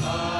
Uh...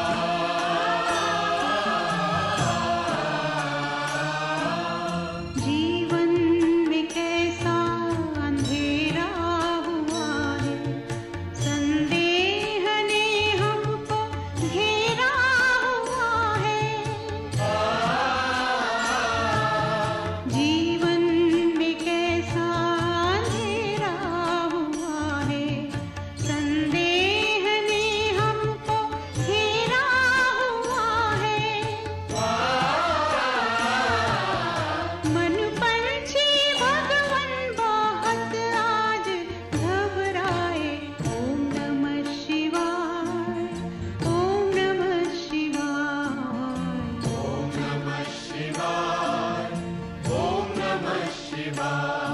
Shiva.